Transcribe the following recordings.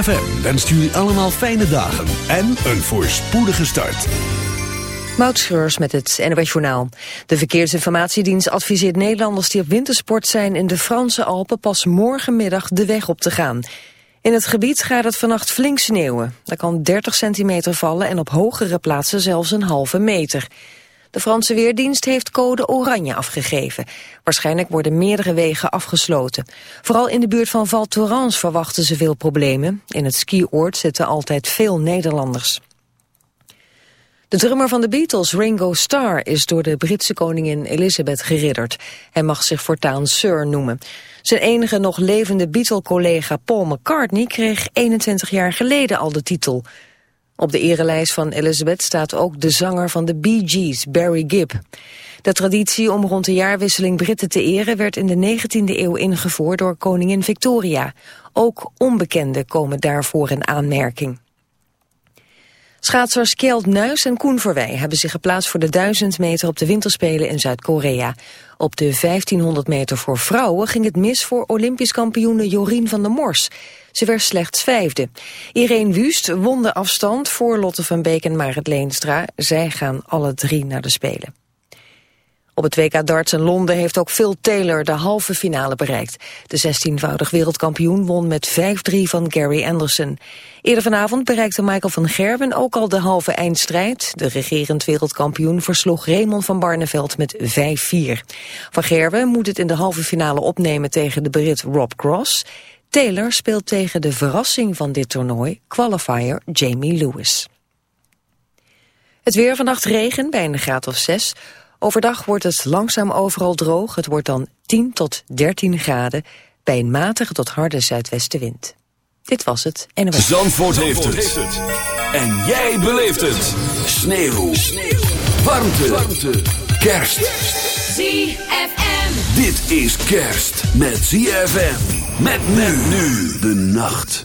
ZFM wenst jullie allemaal fijne dagen en een voorspoedige start. Moutschreurs met het NOS Journaal. De Verkeersinformatiedienst adviseert Nederlanders die op wintersport zijn in de Franse Alpen pas morgenmiddag de weg op te gaan. In het gebied gaat het vannacht flink sneeuwen. Er kan 30 centimeter vallen en op hogere plaatsen zelfs een halve meter. De Franse Weerdienst heeft code oranje afgegeven. Waarschijnlijk worden meerdere wegen afgesloten. Vooral in de buurt van Val Thorens verwachten ze veel problemen. In het skioord zitten altijd veel Nederlanders. De drummer van de Beatles, Ringo Starr, is door de Britse koningin Elizabeth geridderd. Hij mag zich voortaan Sir noemen. Zijn enige nog levende Beatle-collega Paul McCartney kreeg 21 jaar geleden al de titel. Op de erelijst van Elizabeth staat ook de zanger van de Bee Gees, Barry Gibb. De traditie om rond de jaarwisseling Britten te eren werd in de 19e eeuw ingevoerd door koningin Victoria. Ook onbekenden komen daarvoor in aanmerking. Schaatsers Kjeld Nuis en Koen Verwij hebben zich geplaatst voor de 1000 meter op de winterspelen in Zuid-Korea. Op de 1500 meter voor vrouwen ging het mis voor Olympisch kampioene Jorien van der Mors. Ze werd slechts vijfde. Irene Wust won de afstand voor Lotte van Beek en Marit Leenstra. Zij gaan alle drie naar de Spelen. Op het WK darts in Londen heeft ook Phil Taylor de halve finale bereikt. De 16-voudig wereldkampioen won met 5-3 van Gary Anderson. Eerder vanavond bereikte Michael van Gerwen ook al de halve eindstrijd. De regerend wereldkampioen versloeg Raymond van Barneveld met 5-4. Van Gerwen moet het in de halve finale opnemen tegen de Brit Rob Cross. Taylor speelt tegen de verrassing van dit toernooi, qualifier Jamie Lewis. Het weer vannacht regen bij een graad of 6. Overdag wordt het langzaam overal droog. Het wordt dan 10 tot 13 graden bij een matige tot harde zuidwestenwind. Dit was het. En Zandvoort, heeft, het. En jij beleeft het. Sneeuw. Sneeuw. Warmte. Warmte. Kerst. ZFM. Dit is kerst met ZFM. Met men nu de nacht.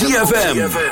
En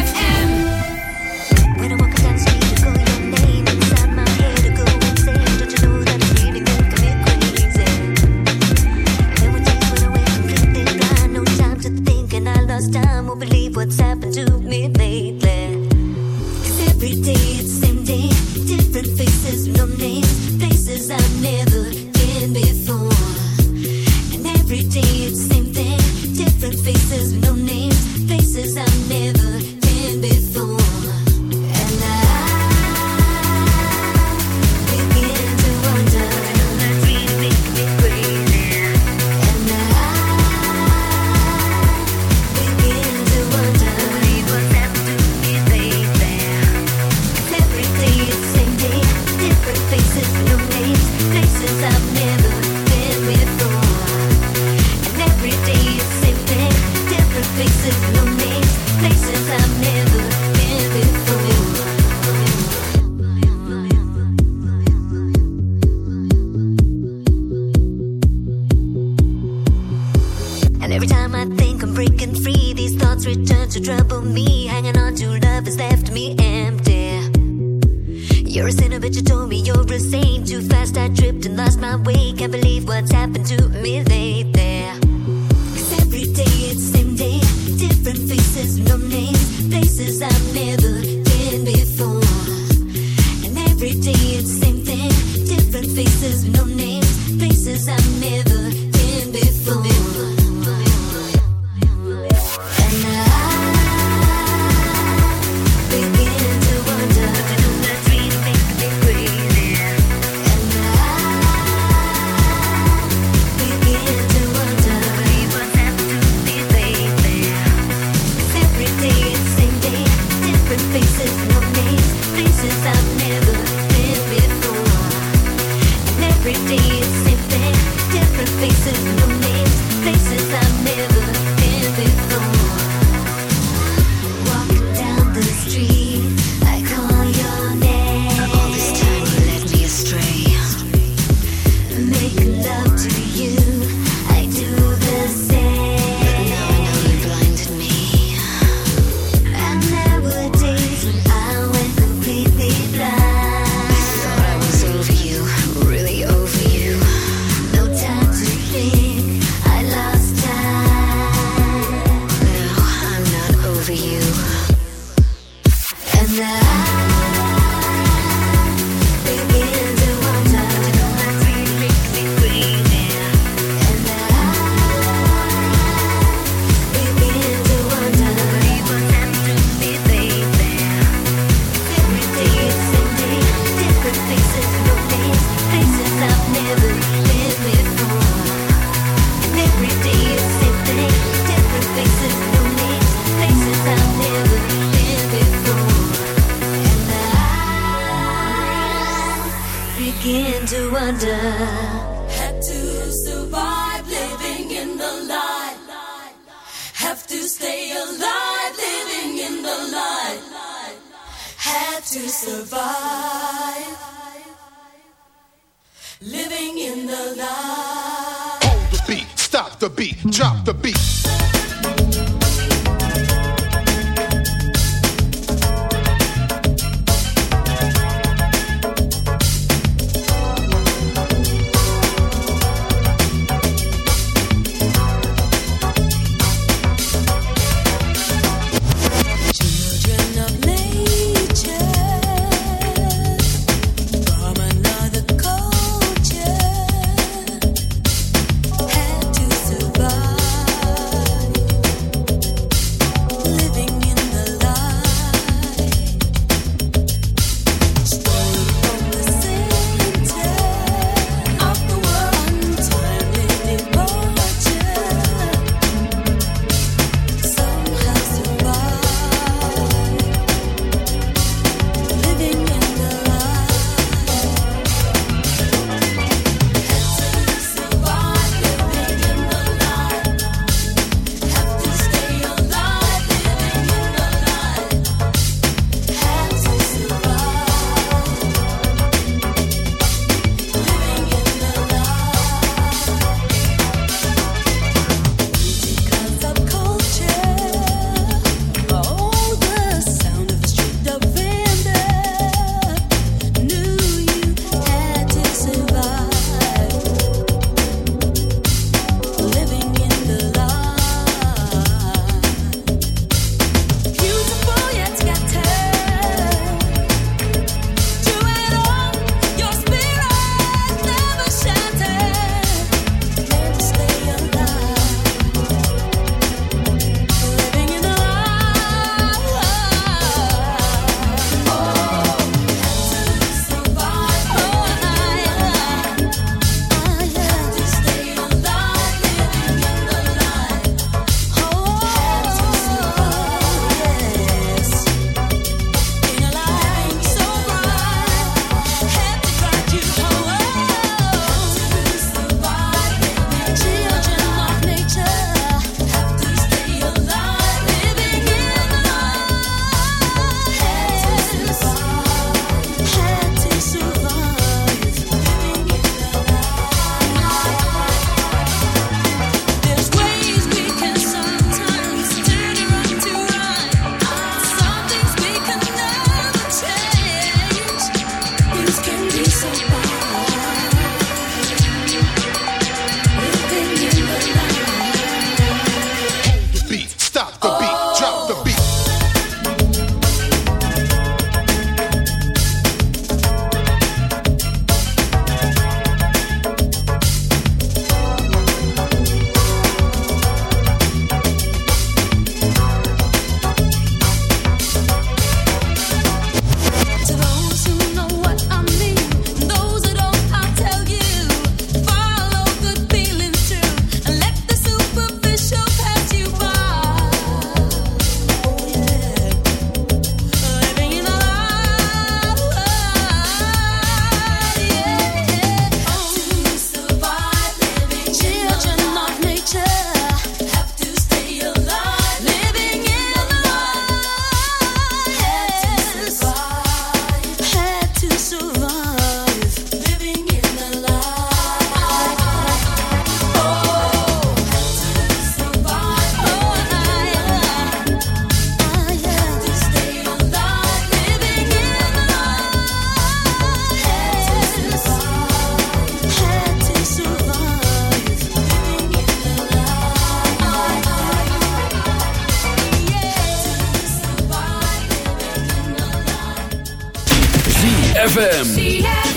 ZFM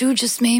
you just made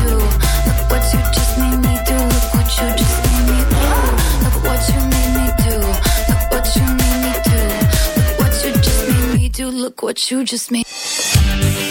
What you just made.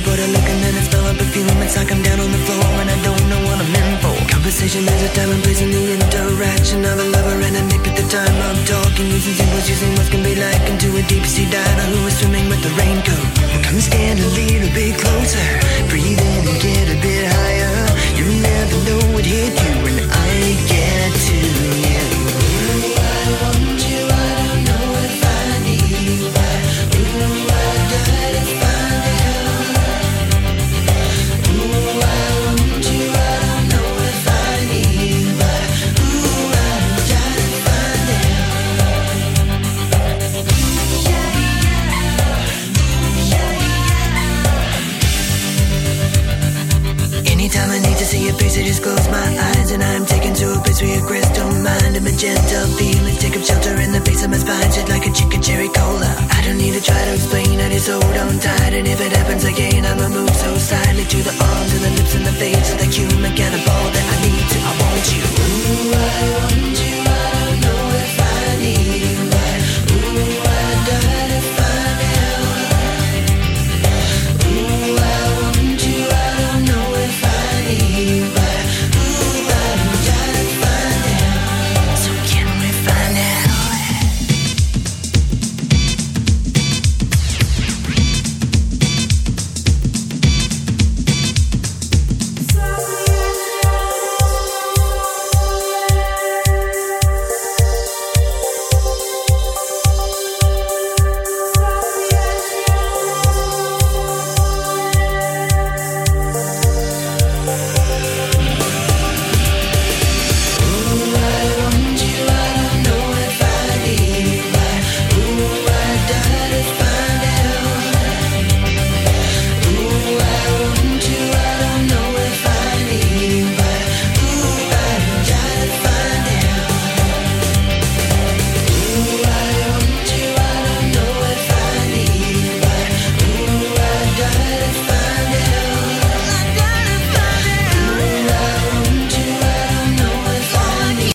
I live for. But I look and then I smell a perfume. It's like I'm down on the floor and I don't know what I'm in for. Conversation, there's a time and place in the interaction of a lover and a nip at the time I'm talking. Using symbols, using what can be like into a deep sea diver who is swimming with the raincoat. Come stand a little bit closer. Breathe in and get a bit higher. You never know what hit you